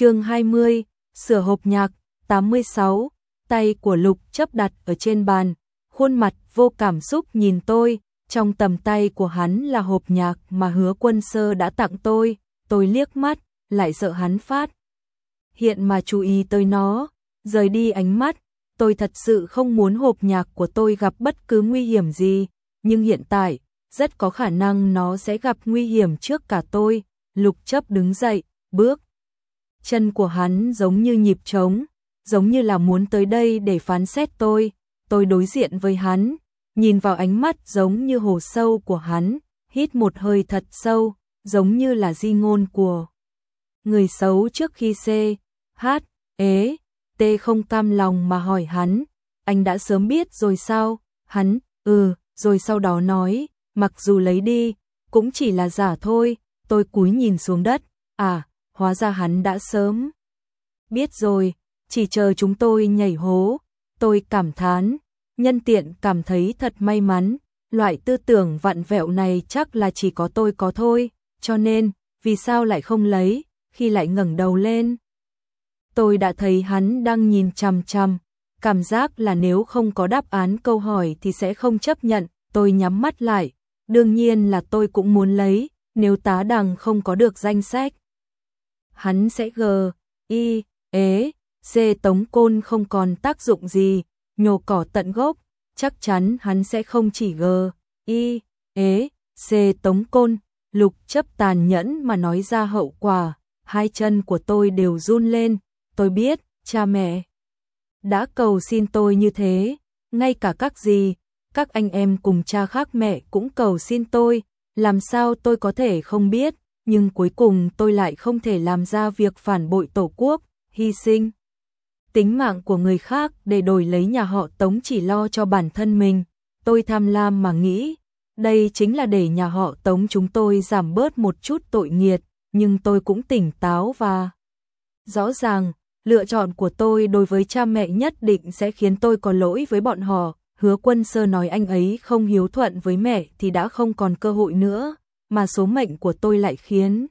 chương 20, sửa hộp nhạc, 86, tay của Lục chấp đặt ở trên bàn, khuôn mặt vô cảm xúc nhìn tôi, trong tầm tay của hắn là hộp nhạc mà hứa quân sơ đã tặng tôi, tôi liếc mắt, lại sợ hắn phát. Hiện mà chú ý tới nó, rời đi ánh mắt, tôi thật sự không muốn hộp nhạc của tôi gặp bất cứ nguy hiểm gì, nhưng hiện tại, rất có khả năng nó sẽ gặp nguy hiểm trước cả tôi. Lục chấp đứng dậy, bước. Chân của hắn giống như nhịp trống, giống như là muốn tới đây để phán xét tôi. Tôi đối diện với hắn, nhìn vào ánh mắt giống như hồ sâu của hắn, hít một hơi thật sâu, giống như là di ngôn của người xấu trước khi C, H, ế, T không cam lòng mà hỏi hắn, anh đã sớm biết rồi sao? Hắn, ừ, rồi sau đó nói, mặc dù lấy đi, cũng chỉ là giả thôi, tôi cúi nhìn xuống đất, à, hóa ra hắn đã sớm. Biết rồi, chỉ chờ chúng tôi nhảy hố, tôi cảm thán, nhân tiện cảm thấy thật may mắn, loại tư tưởng vặn vẹo này chắc là chỉ có tôi có thôi, cho nên, vì sao lại không lấy, khi lại ngẩng đầu lên. Tôi đã thấy hắn đang nhìn chằm chằm, cảm giác là nếu không có đáp án câu hỏi thì sẽ không chấp nhận, tôi nhắm mắt lại, đương nhiên là tôi cũng muốn lấy, nếu tá đằng không có được danh sách. Hắn sẽ g, y, ế, e, c tống côn không còn tác dụng gì, nhổ cỏ tận gốc, chắc chắn hắn sẽ không chỉ g, y, ế, e, c tống côn, lục chấp tàn nhẫn mà nói ra hậu quả, hai chân của tôi đều run lên, tôi biết, cha mẹ đã cầu xin tôi như thế, ngay cả các gì, các anh em cùng cha khác mẹ cũng cầu xin tôi, làm sao tôi có thể không biết, nhưng cuối cùng tôi lại không thể làm ra việc phản bội tổ quốc, hy sinh. Tính mạng của người khác để đổi lấy nhà họ Tống chỉ lo cho bản thân mình, tôi tham lam mà nghĩ, đây chính là để nhà họ Tống chúng tôi giảm bớt một chút tội nghiệt, nhưng tôi cũng tỉnh táo và rõ ràng, lựa chọn của tôi đối với cha mẹ nhất định sẽ khiến tôi có lỗi với bọn họ, Hứa quân sơ nói anh ấy không hiếu thuận với mẹ thì đã không còn cơ hội nữa, mà số mệnh của tôi lại khiến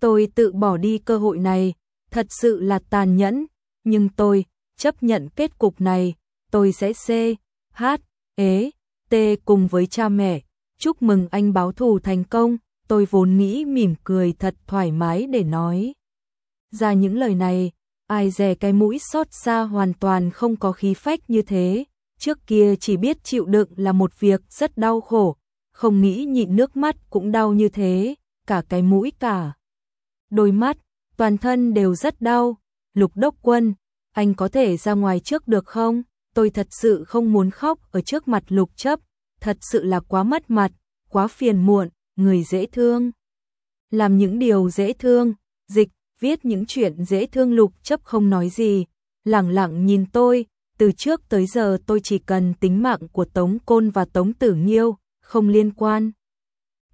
tôi tự bỏ đi cơ hội này, thật sự là tàn nhẫn, nhưng tôi chấp nhận kết cục này, tôi sẽ C, H, ế, T cùng với cha mẹ, chúc mừng anh báo thù thành công, tôi vốn nghĩ mỉm cười thật thoải mái để nói. Ra những lời này, ai dè cái mũi xót xa hoàn toàn không có khí phách như thế, trước kia chỉ biết chịu đựng là một việc rất đau khổ, không nghĩ nhịn nước mắt cũng đau như thế, cả cái mũi cả. Đôi mắt, toàn thân đều rất đau, lục đốc quân, anh có thể ra ngoài trước được không? Tôi thật sự không muốn khóc ở trước mặt lục chấp, thật sự là quá mất mặt, quá phiền muộn, người dễ thương. Làm những điều dễ thương, dịch, viết những chuyện dễ thương lục chấp không nói gì, lặng lặng nhìn tôi, từ trước tới giờ tôi chỉ cần tính mạng của Tống Côn và Tống Tử Nghiêu, không liên quan.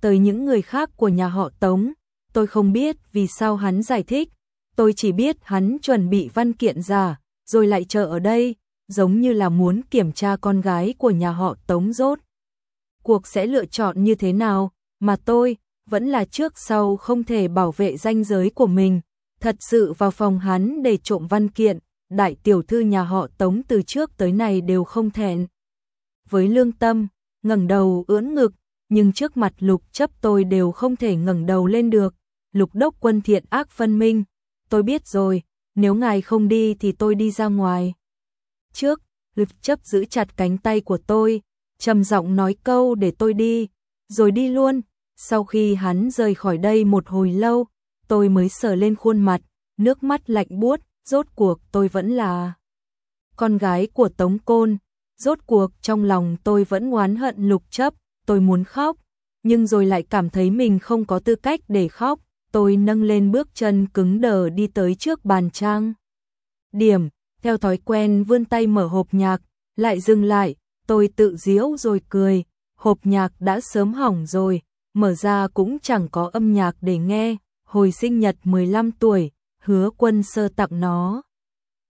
Tới những người khác của nhà họ Tống, tôi không biết vì sao hắn giải thích, tôi chỉ biết hắn chuẩn bị văn kiện giả, rồi lại chờ ở đây, giống như là muốn kiểm tra con gái của nhà họ Tống rốt. Cuộc sẽ lựa chọn như thế nào, mà tôi, vẫn là trước sau không thể bảo vệ danh giới của mình, thật sự vào phòng hắn để trộm văn kiện, đại tiểu thư nhà họ Tống từ trước tới nay đều không thẹn. Với lương tâm, ngẩng đầu ưỡn ngực, nhưng trước mặt lục chấp tôi đều không thể ngẩng đầu lên được. Lục đốc quân thiện ác phân minh, tôi biết rồi, nếu ngài không đi thì tôi đi ra ngoài. Trước, lục chấp giữ chặt cánh tay của tôi, trầm giọng nói câu để tôi đi, rồi đi luôn. Sau khi hắn rời khỏi đây một hồi lâu, tôi mới sờ lên khuôn mặt, nước mắt lạnh buốt, rốt cuộc tôi vẫn là con gái của Tống Côn, rốt cuộc trong lòng tôi vẫn oán hận lục chấp, tôi muốn khóc, nhưng rồi lại cảm thấy mình không có tư cách để khóc, tôi nâng lên bước chân cứng đờ đi tới trước bàn trang. Điểm, theo thói quen vươn tay mở hộp nhạc, lại dừng lại, tôi tự diễu rồi cười, hộp nhạc đã sớm hỏng rồi, mở ra cũng chẳng có âm nhạc để nghe, hồi sinh nhật 15 tuổi, hứa quân sơ tặng nó.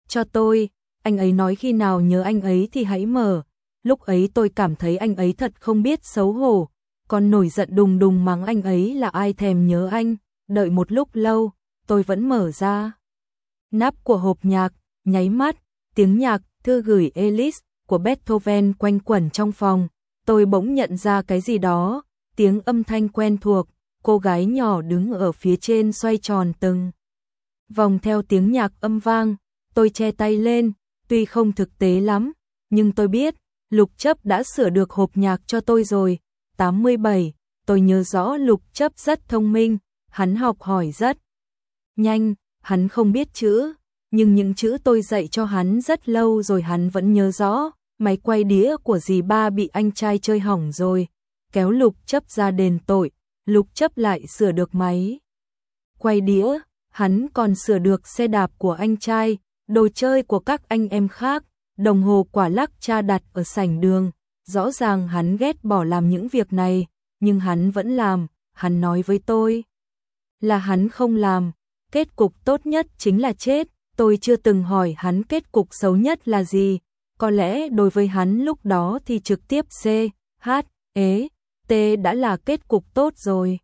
Cho tôi, anh ấy nói khi nào nhớ anh ấy thì hãy mở, lúc ấy tôi cảm thấy anh ấy thật không biết xấu hổ, còn nổi giận đùng đùng mắng anh ấy là ai thèm nhớ anh, đợi một lúc lâu, tôi vẫn mở ra. Nắp của hộp nhạc, nháy mắt, tiếng nhạc, thư gửi Elis của Beethoven quanh quẩn trong phòng. Tôi bỗng nhận ra cái gì đó, tiếng âm thanh quen thuộc, cô gái nhỏ đứng ở phía trên xoay tròn từng. Vòng theo tiếng nhạc âm vang, tôi che tay lên, tuy không thực tế lắm, nhưng tôi biết, Lục chấp đã sửa được hộp nhạc cho tôi rồi. 87, tôi nhớ rõ Lục chấp rất thông minh, hắn học hỏi rất nhanh, hắn không biết chữ, nhưng những chữ tôi dạy cho hắn rất lâu rồi hắn vẫn nhớ rõ. Máy quay đĩa của dì ba bị anh trai chơi hỏng rồi, kéo Lục chấp ra đền tội, Lục chấp lại sửa được máy. Quay đĩa, hắn còn sửa được xe đạp của anh trai, đồ chơi của các anh em khác, đồng hồ quả lắc cha đặt ở sảnh đường, rõ ràng hắn ghét bỏ làm những việc này, nhưng hắn vẫn làm, hắn nói với tôi. Là hắn không làm, kết cục tốt nhất chính là chết, tôi chưa từng hỏi hắn kết cục xấu nhất là gì, có lẽ đối với hắn lúc đó thì trực tiếp C, H, E, T đã là kết cục tốt rồi.